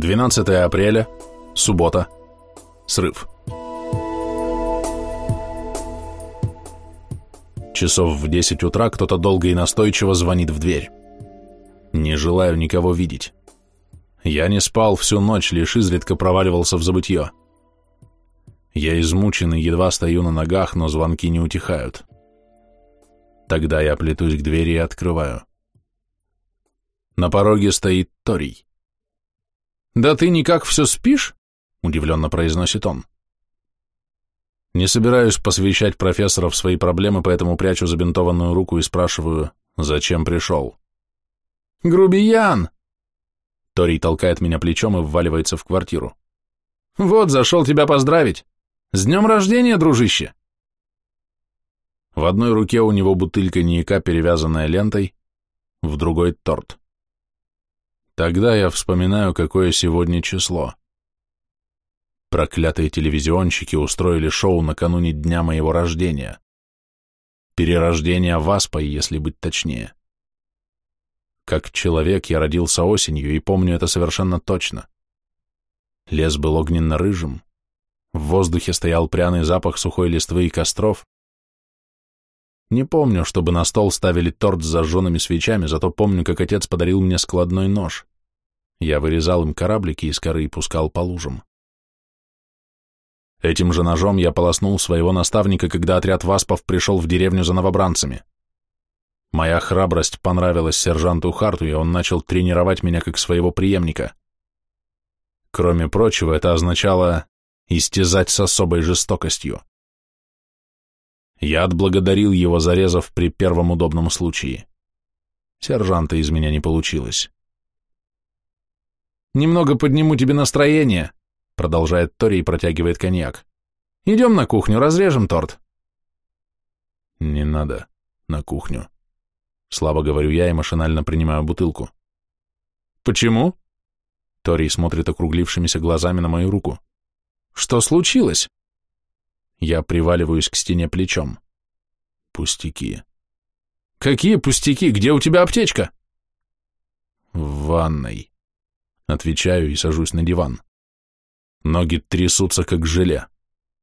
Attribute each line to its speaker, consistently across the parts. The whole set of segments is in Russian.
Speaker 1: 12 апреля, суббота, срыв. Часов в 10 утра кто-то долго и настойчиво звонит в дверь. Не желаю никого видеть. Я не спал всю ночь, лишь изредка проваливался в забытье. Я измучен и едва стою на ногах, но звонки не утихают. Тогда я плетусь к двери и открываю. На пороге стоит Торий. «Да ты никак все спишь?» — удивленно произносит он. Не собираюсь посвящать профессора в свои проблемы, поэтому прячу забинтованную руку и спрашиваю, зачем пришел.
Speaker 2: «Грубиян!»
Speaker 1: Торий толкает меня плечом и вваливается в квартиру.
Speaker 2: «Вот, зашел тебя поздравить. С днем рождения, дружище!»
Speaker 1: В одной руке у него бутылька коньяка, перевязанная лентой, в другой — торт. Тогда я вспоминаю, какое сегодня число. Проклятые телевизионщики устроили шоу накануне дня моего рождения. Перерождение Васпой, если быть точнее. Как человек я родился осенью и помню это совершенно точно. Лес был огненно-рыжим, в воздухе стоял пряный запах сухой листвы и костров. Не помню, чтобы на стол ставили торт с зажженными свечами, зато помню, как отец подарил мне складной нож. Я вырезал им кораблики из коры и пускал по лужам. Этим же ножом я полоснул своего наставника, когда отряд васпов пришел в деревню за новобранцами. Моя храбрость понравилась сержанту Харту, и он начал тренировать меня как своего преемника. Кроме прочего, это означало истязать с особой жестокостью. Я отблагодарил его, зарезав при первом удобном случае. Сержанта из меня не получилось.
Speaker 2: «Немного подниму тебе настроение», — продолжает Тори и протягивает коньяк. «Идем на кухню, разрежем торт».
Speaker 1: «Не надо на кухню», — слабо говорю я и машинально принимаю бутылку.
Speaker 2: «Почему?»
Speaker 1: Тори смотрит округлившимися глазами на мою руку.
Speaker 2: «Что случилось?»
Speaker 1: Я приваливаюсь к стене плечом. Пустяки.
Speaker 2: «Какие пустяки? Где у тебя аптечка?»
Speaker 1: «В ванной». Отвечаю и сажусь на диван. Ноги трясутся, как желе.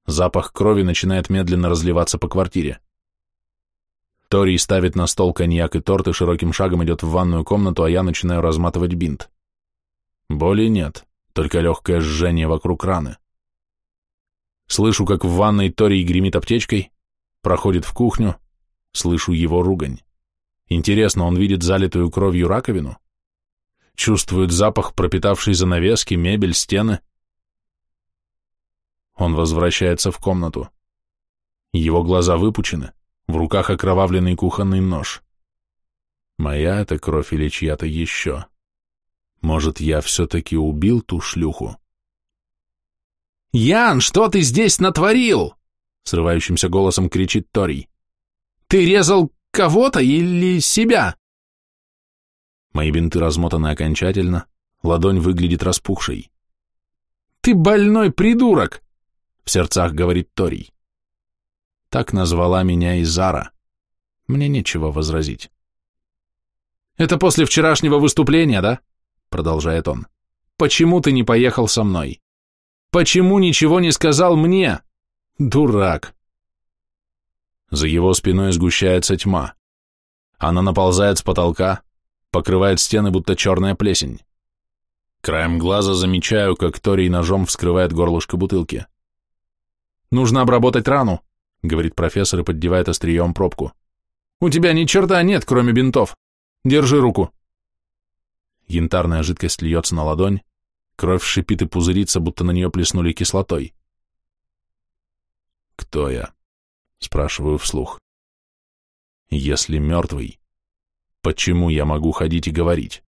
Speaker 1: Запах крови начинает медленно разливаться по квартире. Тори ставит на стол коньяк и торт и широким шагом идет в ванную комнату, а я начинаю разматывать бинт. Боли нет, только легкое жжение вокруг раны. Слышу, как в ванной Тори гремит аптечкой, проходит в кухню, слышу его ругань. Интересно, он видит залитую кровью раковину? чувствует запах пропитавшей занавески, мебель, стены. Он возвращается в комнату. Его глаза выпучены, в руках окровавленный кухонный нож. Моя это кровь или чья-то еще? Может, я все-таки убил ту шлюху?
Speaker 2: «Ян, что ты здесь натворил?»
Speaker 1: Срывающимся голосом кричит Торий.
Speaker 2: «Ты резал кого-то или себя?»
Speaker 1: Мои бинты размотаны окончательно, ладонь выглядит распухшей.
Speaker 2: «Ты больной придурок!»
Speaker 1: — в сердцах говорит Торий. Так назвала меня и Зара. Мне нечего возразить.
Speaker 2: «Это после вчерашнего выступления, да?» — продолжает он. «Почему ты не поехал со мной? Почему ничего не сказал мне? Дурак!»
Speaker 1: За его спиной сгущается тьма. Она наползает с потолка, покрывает стены, будто черная плесень. Краем глаза замечаю, как Торий ножом вскрывает горлышко бутылки.
Speaker 2: «Нужно обработать рану», — говорит профессор и поддевает острием пробку. «У тебя ни черта нет, кроме бинтов. Держи руку».
Speaker 1: Янтарная жидкость льется на ладонь, кровь шипит и пузырится, будто на нее плеснули кислотой. «Кто я?» — спрашиваю вслух. «Если мертвый, почему я могу ходить и говорить?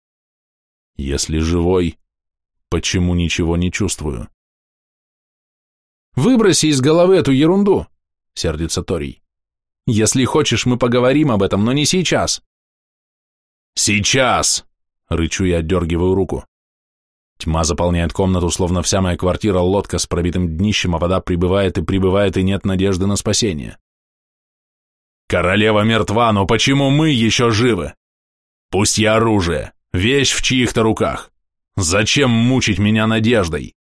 Speaker 1: Если живой, почему ничего не чувствую?
Speaker 2: «Выброси из головы эту ерунду!» — сердится Торий. «Если хочешь, мы поговорим об этом, но не сейчас!»
Speaker 1: «Сейчас!» — рычу и отдергиваю руку. Тьма заполняет комнату, словно вся моя квартира — лодка с пробитым днищем, а вода прибывает и прибывает, и нет надежды на спасение. «Королева мертва, но почему мы еще живы? Пусть я оружие, вещь в чьих-то руках. Зачем мучить меня надеждой?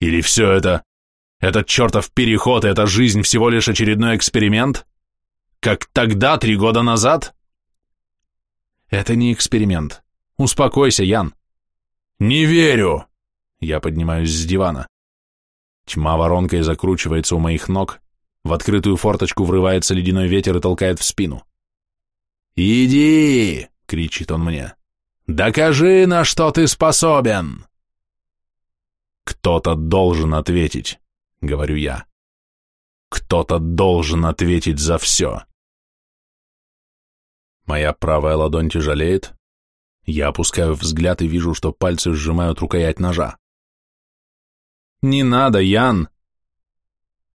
Speaker 1: Или все это... Этот чертов переход и эта жизнь всего лишь очередной эксперимент? Как тогда, три года назад?
Speaker 2: Это не эксперимент. Успокойся, Ян.
Speaker 1: Не верю.
Speaker 2: Я поднимаюсь с дивана. Тьма воронкой закручивается у моих ног, в открытую форточку врывается ледяной ветер и толкает в спину.
Speaker 1: «Иди!» — кричит он мне. «Докажи, на что ты способен!»
Speaker 2: «Кто-то должен ответить», — говорю я. «Кто-то должен ответить за все». Моя правая ладонь тяжелеет. Я опускаю взгляд и вижу, что пальцы сжимают рукоять ножа.
Speaker 1: «Не надо, Ян!»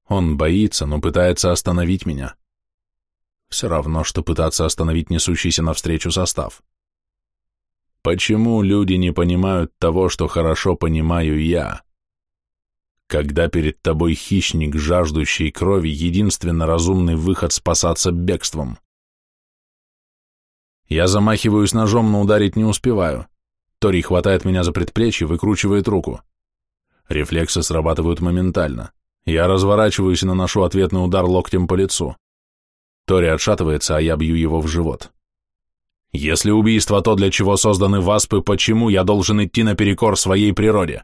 Speaker 2: Он боится, но пытается остановить меня. Все равно, что пытаться остановить несущийся навстречу состав. Почему люди не понимают того, что хорошо понимаю я? Когда перед тобой хищник, жаждущий крови, единственно разумный выход спасаться бегством. Я замахиваюсь ножом, но ударить не успеваю. Тори хватает меня за предплечье, выкручивает руку. Рефлексы срабатывают моментально. Я разворачиваюсь и наношу ответный удар локтем по лицу. Тори отшатывается, а я бью его в живот. Если убийство то, для чего созданы васпы, почему я должен идти наперекор своей природе?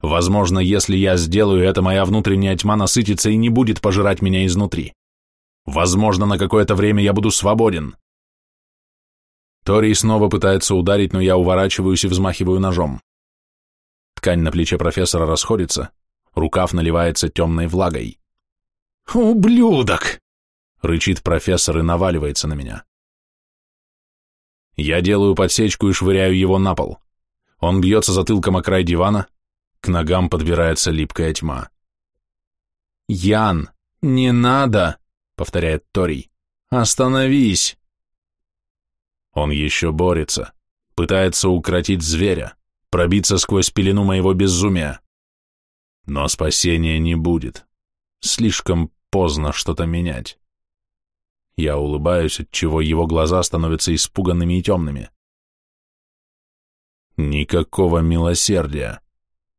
Speaker 2: Возможно, если я сделаю это, моя внутренняя тьма насытится и не будет пожирать меня изнутри. Возможно, на какое-то время я буду свободен. Тори снова пытается ударить, но я уворачиваюсь и взмахиваю ножом. Ткань на плече профессора расходится, рукав наливается темной влагой.
Speaker 1: «Ублюдок!»
Speaker 2: — рычит профессор и наваливается на меня. Я делаю подсечку и швыряю его на пол. Он бьется затылком о край дивана, к ногам подбирается липкая тьма.
Speaker 1: «Ян, не надо!» — повторяет Торий. «Остановись!»
Speaker 2: Он еще борется, пытается укротить зверя, пробиться сквозь пелену моего безумия. Но спасения не будет. Слишком поздно что-то менять. Я улыбаюсь, отчего его глаза становятся испуганными и темными. Никакого милосердия,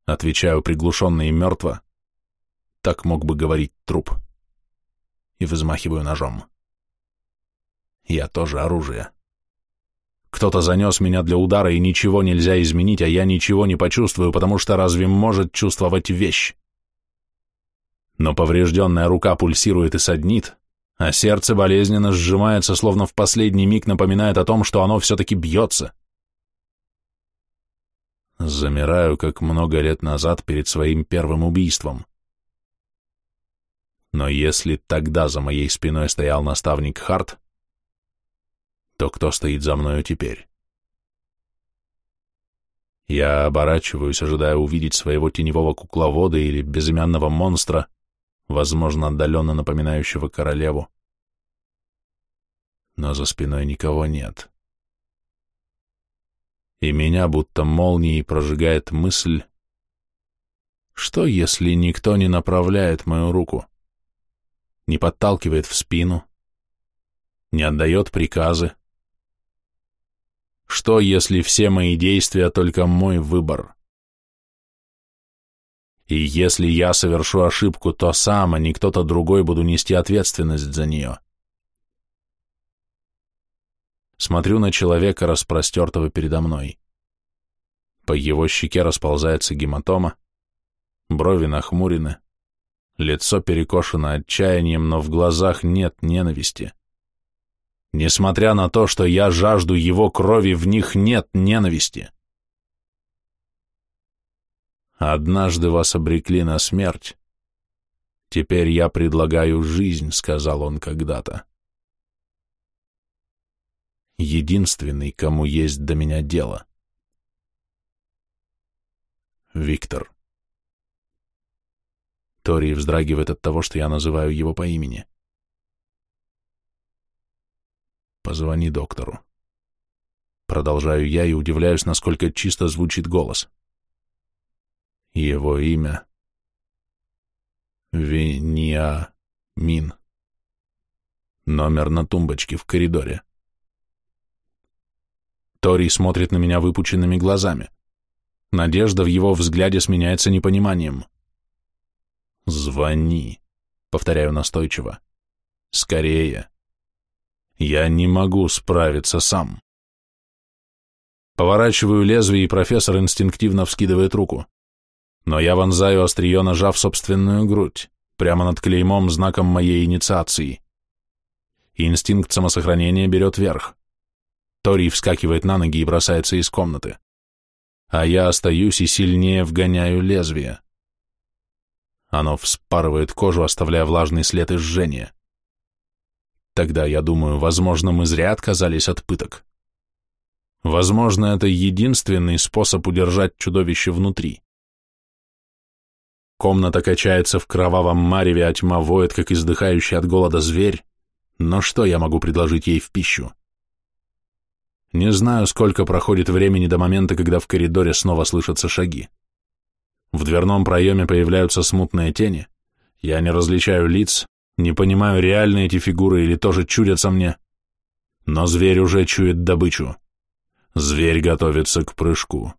Speaker 2: отвечаю приглушенно и мертво. Так мог бы говорить труп. И взмахиваю ножом. Я тоже оружие. Кто-то занес меня для удара, и ничего нельзя изменить, а я ничего не почувствую, потому что разве может чувствовать вещь? Но поврежденная рука пульсирует и саднит, а сердце болезненно сжимается, словно в последний миг напоминает о том, что оно все-таки бьется. Замираю, как много лет назад перед своим первым убийством. Но если тогда за моей спиной стоял наставник Харт, то кто стоит за мною теперь? Я оборачиваюсь, ожидая увидеть своего теневого кукловода или безымянного монстра, возможно, отдаленно напоминающего королеву. Но за спиной никого нет. И меня будто молнией прожигает мысль, что если никто не направляет мою руку, не подталкивает в спину, не отдает приказы? Что, если все мои действия только мой выбор? И если я совершу ошибку, то сам, а не кто-то другой буду нести ответственность за нее. Смотрю на человека, распростертого передо мной. По его щеке расползается гематома, брови нахмурены, лицо перекошено отчаянием, но в глазах нет ненависти. Несмотря на то, что я жажду его крови, в них нет ненависти. «Однажды вас обрекли на смерть. Теперь я предлагаю жизнь», — сказал он когда-то. Единственный, кому есть до меня дело. Виктор. Тори вздрагивает от того, что я называю его по имени. Позвони доктору. Продолжаю я и удивляюсь, насколько чисто звучит голос. Его имя Вениамин. Номер на тумбочке в коридоре. Тори смотрит на меня выпученными глазами. Надежда в его взгляде сменяется непониманием. «Звони», — повторяю настойчиво. «Скорее. Я не могу справиться сам». Поворачиваю лезвие, и профессор инстинктивно вскидывает руку. Но я вонзаю острие ножа в собственную грудь, прямо над клеймом, знаком моей инициации. Инстинкт самосохранения берет верх. Тори вскакивает на ноги и бросается из комнаты. А я остаюсь и сильнее вгоняю лезвие. Оно вспарывает кожу, оставляя влажный след и жжения. Тогда я думаю, возможно, мы зря отказались от пыток. Возможно, это единственный способ удержать чудовище внутри. Комната качается в кровавом мареве, а тьма воет, как издыхающий от голода зверь, но что я могу предложить ей в пищу? Не знаю, сколько проходит времени до момента, когда в коридоре снова слышатся шаги. В дверном проеме появляются смутные тени. Я не различаю лиц, не понимаю, реальны эти фигуры или тоже чудятся мне. Но зверь уже чует добычу. Зверь готовится к прыжку.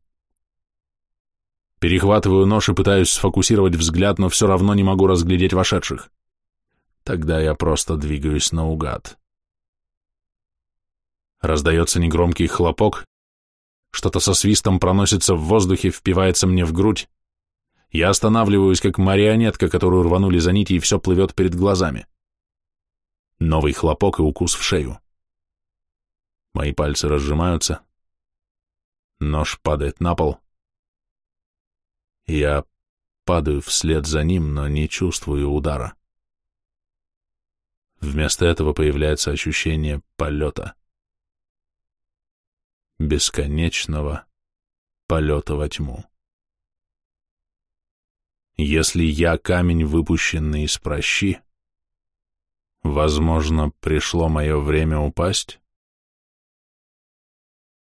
Speaker 2: Перехватываю нож и пытаюсь сфокусировать взгляд, но все равно не могу разглядеть вошедших. Тогда я просто двигаюсь наугад. Раздается негромкий хлопок, что-то со свистом проносится в воздухе, впивается мне в грудь. Я останавливаюсь, как марионетка, которую рванули за нити, и все плывет перед глазами. Новый хлопок и укус в шею. Мои пальцы разжимаются. Нож падает на пол. Я падаю вслед за ним, но не чувствую удара. Вместо этого появляется ощущение полета. Бесконечного полета во тьму. Если я камень, выпущенный из прощи, возможно, пришло мое время упасть?